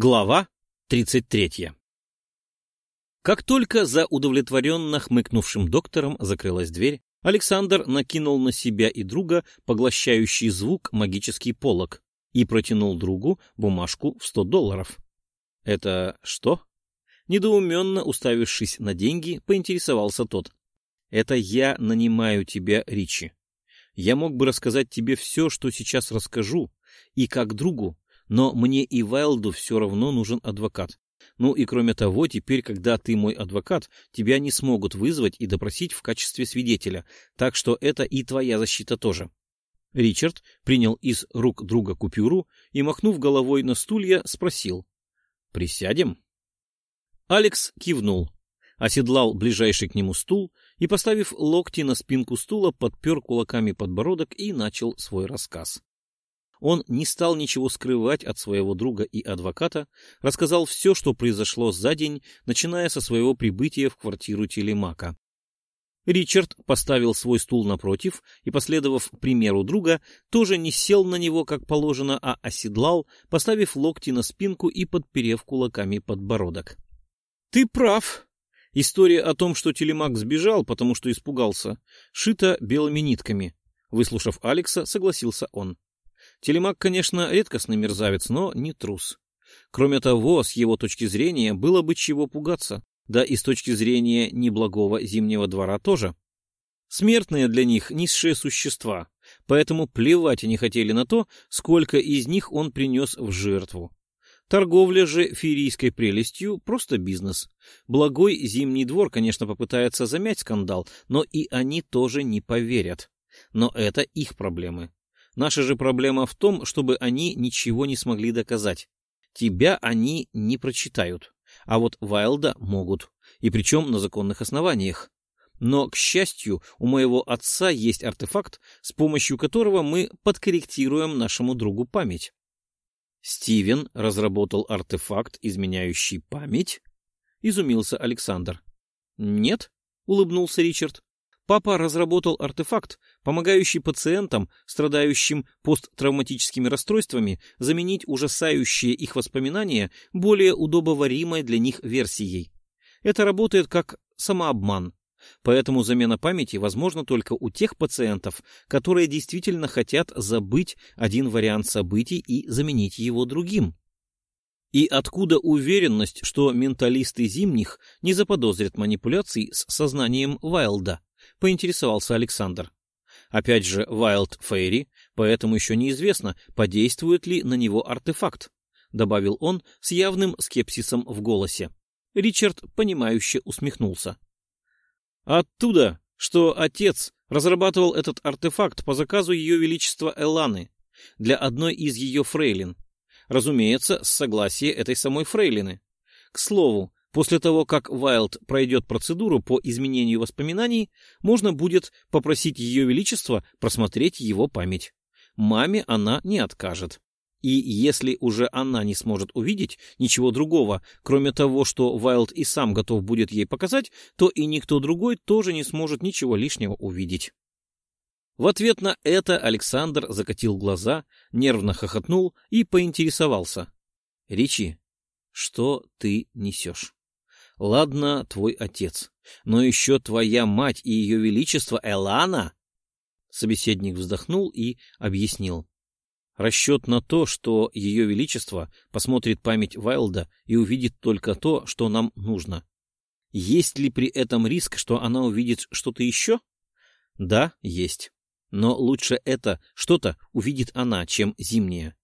Глава 33 Как только за удовлетворенно хмыкнувшим доктором закрылась дверь, Александр накинул на себя и друга поглощающий звук магический полог и протянул другу бумажку в сто долларов. «Это что?» Недоуменно уставившись на деньги, поинтересовался тот. «Это я нанимаю тебя, Ричи. Я мог бы рассказать тебе все, что сейчас расскажу, и как другу, но мне и Вайлду все равно нужен адвокат. Ну и кроме того, теперь, когда ты мой адвокат, тебя не смогут вызвать и допросить в качестве свидетеля, так что это и твоя защита тоже. Ричард принял из рук друга купюру и, махнув головой на стулья, спросил. «Присядем?» Алекс кивнул, оседлал ближайший к нему стул и, поставив локти на спинку стула, подпер кулаками подбородок и начал свой рассказ. Он не стал ничего скрывать от своего друга и адвоката, рассказал все, что произошло за день, начиная со своего прибытия в квартиру Телемака. Ричард поставил свой стул напротив и, последовав примеру друга, тоже не сел на него, как положено, а оседлал, поставив локти на спинку и подперев кулаками подбородок. — Ты прав. История о том, что Телемак сбежал, потому что испугался, шита белыми нитками. Выслушав Алекса, согласился он. Телемак, конечно, редкостный мерзавец, но не трус. Кроме того, с его точки зрения, было бы чего пугаться, да и с точки зрения неблагого Зимнего двора тоже. Смертные для них низшие существа, поэтому плевать они хотели на то, сколько из них он принес в жертву. Торговля же феерийской прелестью — просто бизнес. Благой Зимний двор, конечно, попытается замять скандал, но и они тоже не поверят. Но это их проблемы. Наша же проблема в том, чтобы они ничего не смогли доказать. Тебя они не прочитают, а вот Вайлда могут, и причем на законных основаниях. Но, к счастью, у моего отца есть артефакт, с помощью которого мы подкорректируем нашему другу память. Стивен разработал артефакт, изменяющий память? Изумился Александр. Нет, улыбнулся Ричард. Папа разработал артефакт, помогающий пациентам, страдающим посттравматическими расстройствами, заменить ужасающие их воспоминания более удобоваримой для них версией. Это работает как самообман. Поэтому замена памяти возможна только у тех пациентов, которые действительно хотят забыть один вариант событий и заменить его другим. И откуда уверенность, что менталисты зимних не заподозрят манипуляций с сознанием Вайлда? — поинтересовался Александр. Опять же, Wild Фейри, поэтому еще неизвестно, подействует ли на него артефакт, — добавил он с явным скепсисом в голосе. Ричард, понимающе усмехнулся. Оттуда, что отец разрабатывал этот артефакт по заказу Ее Величества Эланы для одной из ее фрейлин. Разумеется, с согласия этой самой фрейлины. К слову, После того, как Вайлд пройдет процедуру по изменению воспоминаний, можно будет попросить Ее Величество просмотреть его память. Маме она не откажет. И если уже она не сможет увидеть ничего другого, кроме того, что Вайлд и сам готов будет ей показать, то и никто другой тоже не сможет ничего лишнего увидеть. В ответ на это Александр закатил глаза, нервно хохотнул и поинтересовался. — Ричи, что ты несешь? Ладно, твой отец, но еще твоя мать и ее величество Элана? Собеседник вздохнул и объяснил. Расчет на то, что ее величество посмотрит память Вайлда и увидит только то, что нам нужно. Есть ли при этом риск, что она увидит что-то еще? Да, есть. Но лучше это что-то увидит она, чем зимнее.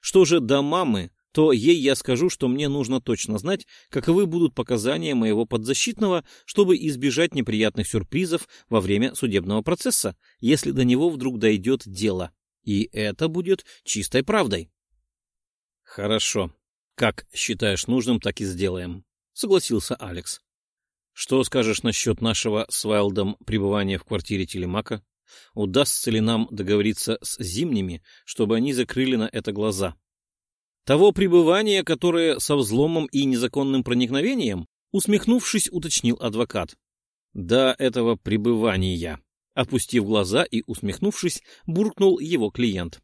Что же до мамы, то ей я скажу, что мне нужно точно знать, каковы будут показания моего подзащитного, чтобы избежать неприятных сюрпризов во время судебного процесса, если до него вдруг дойдет дело. И это будет чистой правдой. Хорошо. Как считаешь нужным, так и сделаем, согласился Алекс. Что скажешь насчет нашего с Вайлдом пребывания в квартире Телемака? Удастся ли нам договориться с зимними, чтобы они закрыли на это глаза? Того пребывания, которое со взломом и незаконным проникновением, усмехнувшись, уточнил адвокат. До этого пребывания, опустив глаза и усмехнувшись, буркнул его клиент.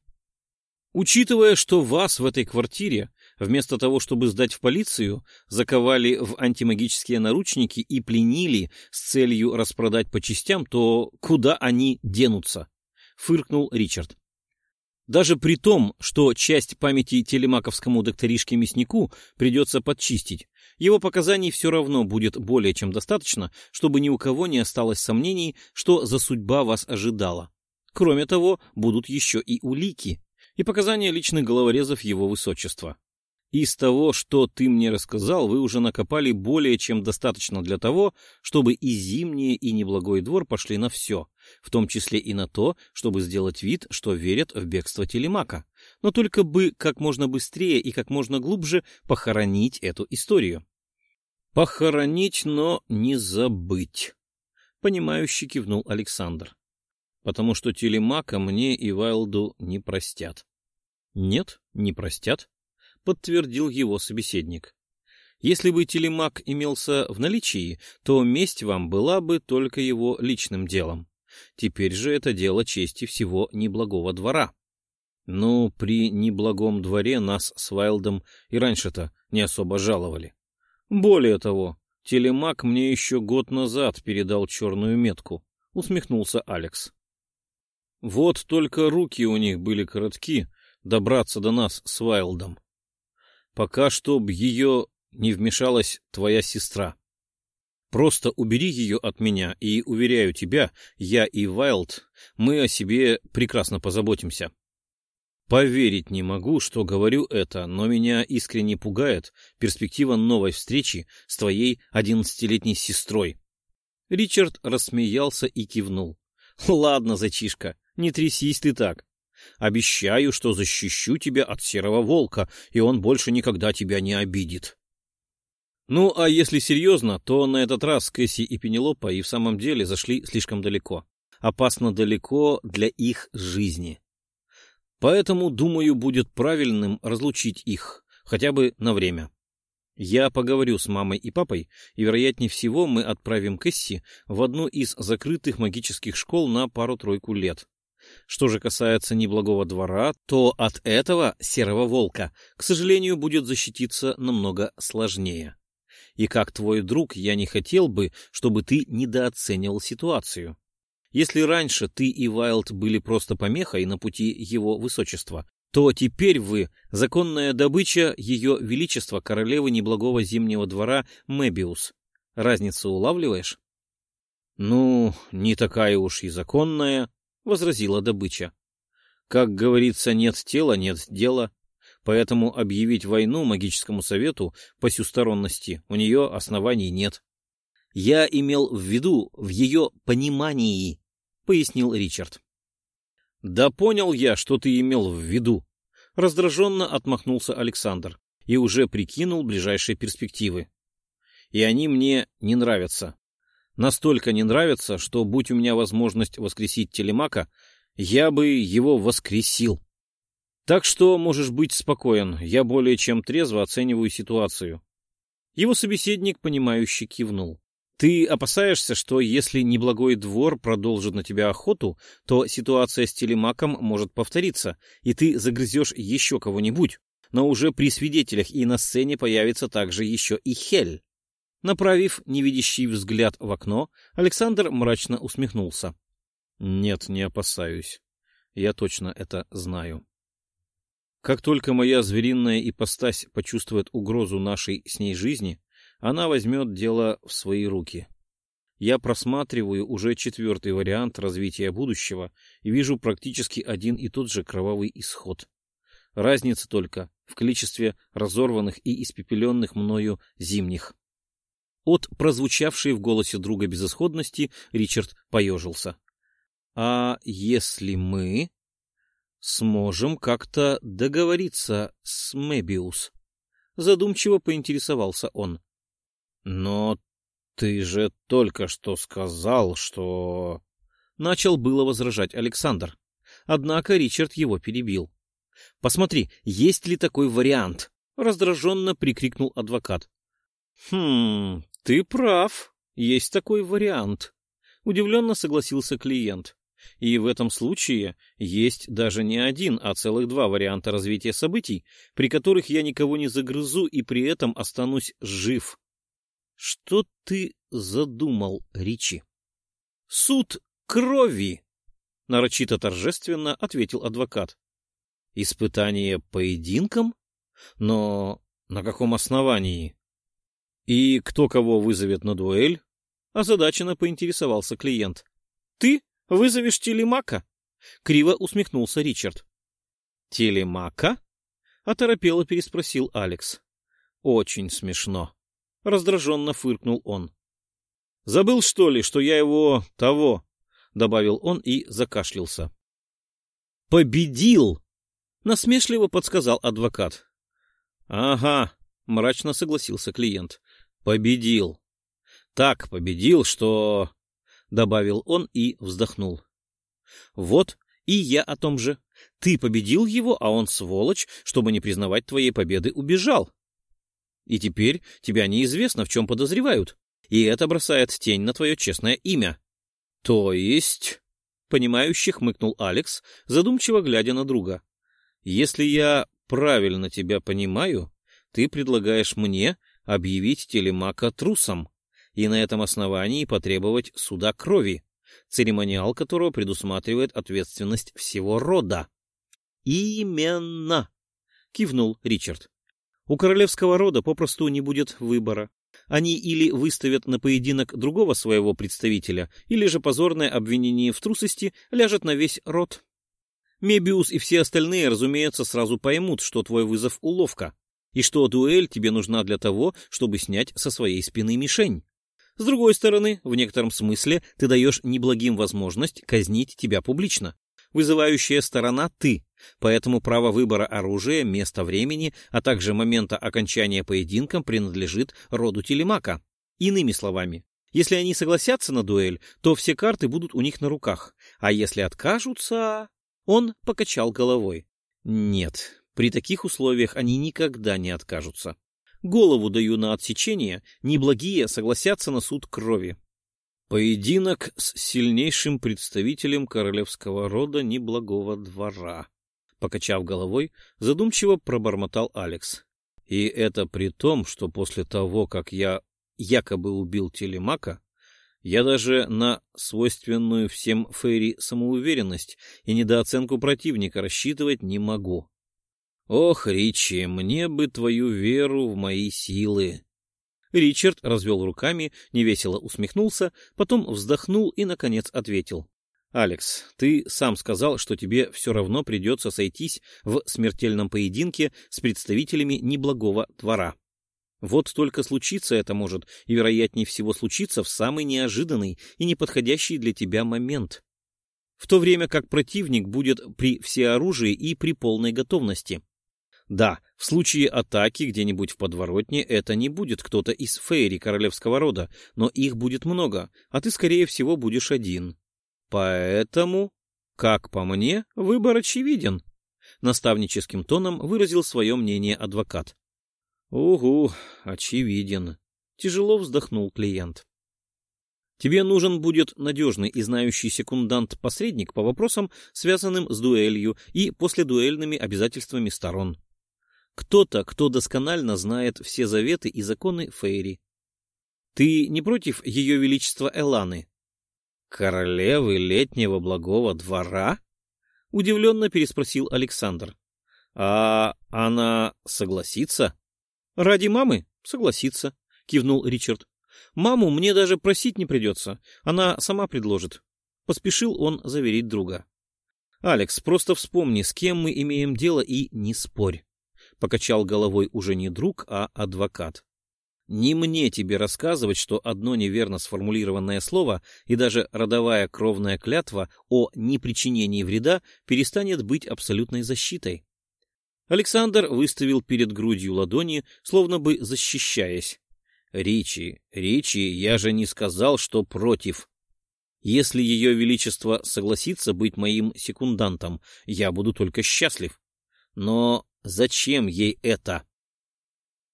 Учитывая, что вас в этой квартире Вместо того, чтобы сдать в полицию, заковали в антимагические наручники и пленили с целью распродать по частям, то куда они денутся? Фыркнул Ричард. Даже при том, что часть памяти телемаковскому докторишке-мяснику придется подчистить, его показаний все равно будет более чем достаточно, чтобы ни у кого не осталось сомнений, что за судьба вас ожидала. Кроме того, будут еще и улики и показания личных головорезов его высочества. Из того, что ты мне рассказал, вы уже накопали более чем достаточно для того, чтобы и Зимние, и Неблагой двор пошли на все, в том числе и на то, чтобы сделать вид, что верят в бегство Телемака, но только бы как можно быстрее и как можно глубже похоронить эту историю. Похоронить, но не забыть, — понимающе кивнул Александр, потому что Телемака мне и Вайлду не простят. Нет, не простят, подтвердил его собеседник. Если бы телемак имелся в наличии, то месть вам была бы только его личным делом. Теперь же это дело чести всего неблагого двора. Ну, при неблагом дворе нас с Вайлдом и раньше-то не особо жаловали. Более того, телемак мне еще год назад передал черную метку, усмехнулся Алекс. Вот только руки у них были коротки добраться до нас с Вайлдом пока чтоб ее не вмешалась твоя сестра. Просто убери ее от меня, и, уверяю тебя, я и Вайлд, мы о себе прекрасно позаботимся. Поверить не могу, что говорю это, но меня искренне пугает перспектива новой встречи с твоей одиннадцатилетней сестрой. Ричард рассмеялся и кивнул. — Ладно, зачишка, не трясись ты так. Обещаю, что защищу тебя от серого волка, и он больше никогда тебя не обидит. Ну, а если серьезно, то на этот раз Кэсси и Пенелопа и в самом деле зашли слишком далеко. Опасно далеко для их жизни. Поэтому, думаю, будет правильным разлучить их, хотя бы на время. Я поговорю с мамой и папой, и, вероятнее всего, мы отправим Кэсси в одну из закрытых магических школ на пару-тройку лет. Что же касается неблагого двора, то от этого серого волка, к сожалению, будет защититься намного сложнее. И как твой друг, я не хотел бы, чтобы ты недооценивал ситуацию. Если раньше ты и Вайлд были просто помехой на пути его высочества, то теперь вы — законная добыча ее величества королевы неблагого зимнего двора Мэбиус. Разницу улавливаешь? — Ну, не такая уж и законная, возразила добыча. Как говорится, нет тела, нет дела, поэтому объявить войну магическому совету по сюсторонности у нее оснований нет. Я имел в виду в ее понимании, пояснил Ричард. Да понял я, что ты имел в виду. Раздраженно отмахнулся Александр и уже прикинул ближайшие перспективы. И они мне не нравятся настолько не нравится, что, будь у меня возможность воскресить Телемака, я бы его воскресил. Так что можешь быть спокоен, я более чем трезво оцениваю ситуацию. Его собеседник, понимающе кивнул. Ты опасаешься, что если неблагой двор продолжит на тебя охоту, то ситуация с телемаком может повториться, и ты загрызешь еще кого-нибудь, но уже при свидетелях и на сцене появится также еще и Хель. Направив невидящий взгляд в окно, Александр мрачно усмехнулся. «Нет, не опасаюсь. Я точно это знаю. Как только моя звериная ипостась почувствует угрозу нашей с ней жизни, она возьмет дело в свои руки. Я просматриваю уже четвертый вариант развития будущего и вижу практически один и тот же кровавый исход. Разница только в количестве разорванных и испепеленных мною зимних. От прозвучавшей в голосе друга безысходности Ричард поежился. «А если мы сможем как-то договориться с Мэбиус?» Задумчиво поинтересовался он. «Но ты же только что сказал, что...» Начал было возражать Александр. Однако Ричард его перебил. «Посмотри, есть ли такой вариант?» — раздраженно прикрикнул адвокат. «Хм, ты прав, есть такой вариант», — удивленно согласился клиент. И в этом случае есть даже не один, а целых два варианта развития событий, при которых я никого не загрызу и при этом останусь жив. Что ты задумал, Ричи? Суд крови, нарочито торжественно ответил адвокат. Испытание поединком? Но на каком основании? И кто кого вызовет на дуэль? Озадаченно поинтересовался клиент. Ты вызовешь телемака? Криво усмехнулся Ричард. Телемака? Оторопело переспросил Алекс. Очень смешно. Раздраженно фыркнул он. Забыл, что ли, что я его того, добавил он и закашлялся. Победил! Насмешливо подсказал адвокат. Ага, мрачно согласился клиент. Победил. Так победил, что... Добавил он и вздохнул. Вот, и я о том же. Ты победил его, а он, сволочь, чтобы не признавать твоей победы, убежал. И теперь тебя неизвестно, в чем подозревают. И это бросает тень на твое честное имя. То есть... Понимающе хмыкнул Алекс, задумчиво глядя на друга. Если я правильно тебя понимаю, ты предлагаешь мне объявить телемака трусом и на этом основании потребовать суда крови, церемониал которого предусматривает ответственность всего рода. «Именно!» — кивнул Ричард. «У королевского рода попросту не будет выбора. Они или выставят на поединок другого своего представителя, или же позорное обвинение в трусости ляжет на весь род. Мебиус и все остальные, разумеется, сразу поймут, что твой вызов — уловка, и что дуэль тебе нужна для того, чтобы снять со своей спины мишень. С другой стороны, в некотором смысле ты даешь неблагим возможность казнить тебя публично. Вызывающая сторона — ты, поэтому право выбора оружия, места времени, а также момента окончания поединком принадлежит роду Телемака. Иными словами, если они согласятся на дуэль, то все карты будут у них на руках, а если откажутся... Он покачал головой. Нет, при таких условиях они никогда не откажутся. Голову даю на отсечение, неблагие согласятся на суд крови. Поединок с сильнейшим представителем королевского рода неблагого двора. Покачав головой, задумчиво пробормотал Алекс. И это при том, что после того, как я якобы убил Телемака, я даже на свойственную всем Фейри самоуверенность и недооценку противника рассчитывать не могу. Ох, Ричи, мне бы твою веру в мои силы. Ричард развел руками, невесело усмехнулся, потом вздохнул и, наконец, ответил. «Алекс, ты сам сказал, что тебе все равно придется сойтись в смертельном поединке с представителями неблагого двора. Вот только случиться это может, и вероятнее всего случиться в самый неожиданный и неподходящий для тебя момент. В то время как противник будет при всеоружии и при полной готовности. Да, в случае атаки где-нибудь в подворотне это не будет кто-то из фейри королевского рода, но их будет много, а ты, скорее всего, будешь один. Поэтому, как по мне, выбор очевиден. Наставническим тоном выразил свое мнение адвокат. Угу, очевиден. Тяжело вздохнул клиент. Тебе нужен будет надежный и знающий секундант-посредник по вопросам, связанным с дуэлью и последуэльными обязательствами сторон. Кто-то, кто досконально знает все заветы и законы Фейри. Ты не против ее величества Эланы? Королевы летнего благого двора? Удивленно переспросил Александр. А она согласится? Ради мамы согласится, кивнул Ричард. Маму мне даже просить не придется, она сама предложит. Поспешил он заверить друга. Алекс, просто вспомни, с кем мы имеем дело и не спорь. Покачал головой уже не друг, а адвокат. Не мне тебе рассказывать, что одно неверно сформулированное слово и даже родовая кровная клятва о непричинении вреда перестанет быть абсолютной защитой. Александр выставил перед грудью ладони, словно бы защищаясь. «Ричи, Ричи, я же не сказал, что против. Если ее величество согласится быть моим секундантом, я буду только счастлив. Но зачем ей это?»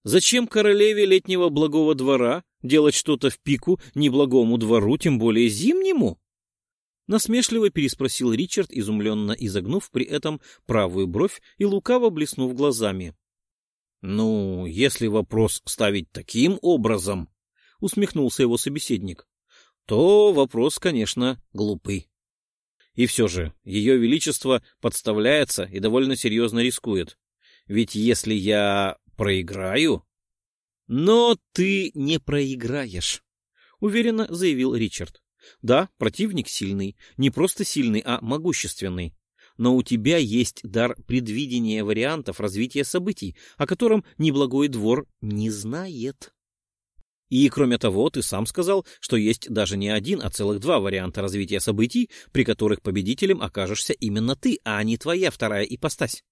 Зачем королеве летнего благого двора делать что-то в пику неблагому двору, тем более зимнему? Насмешливо переспросил Ричард, изумленно изогнув при этом правую бровь и лукаво блеснув глазами. — Ну, если вопрос ставить таким образом, — усмехнулся его собеседник, — то вопрос, конечно, глупый. И все же, ее величество подставляется и довольно серьезно рискует. Ведь если я проиграю... — Но ты не проиграешь, — уверенно заявил Ричард. Да, противник сильный, не просто сильный, а могущественный. Но у тебя есть дар предвидения вариантов развития событий, о котором неблагой двор не знает. И, кроме того, ты сам сказал, что есть даже не один, а целых два варианта развития событий, при которых победителем окажешься именно ты, а не твоя вторая ипостась.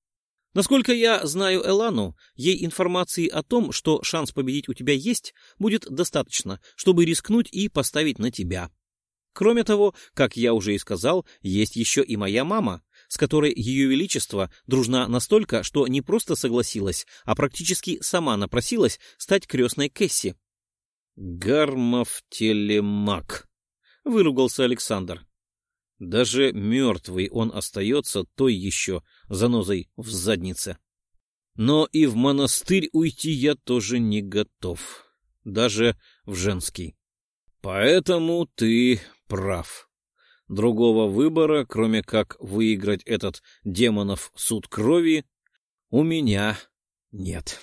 Насколько я знаю Элану, ей информации о том, что шанс победить у тебя есть, будет достаточно, чтобы рискнуть и поставить на тебя. Кроме того, как я уже и сказал, есть еще и моя мама, с которой Ее Величество дружна настолько, что не просто согласилась, а практически сама напросилась стать крестной Кэсси. «Гармов телемак», — выругался Александр. «Даже мертвый он остается той еще занозой в заднице. Но и в монастырь уйти я тоже не готов, даже в женский. Поэтому ты прав. Другого выбора, кроме как выиграть этот демонов суд крови, у меня нет.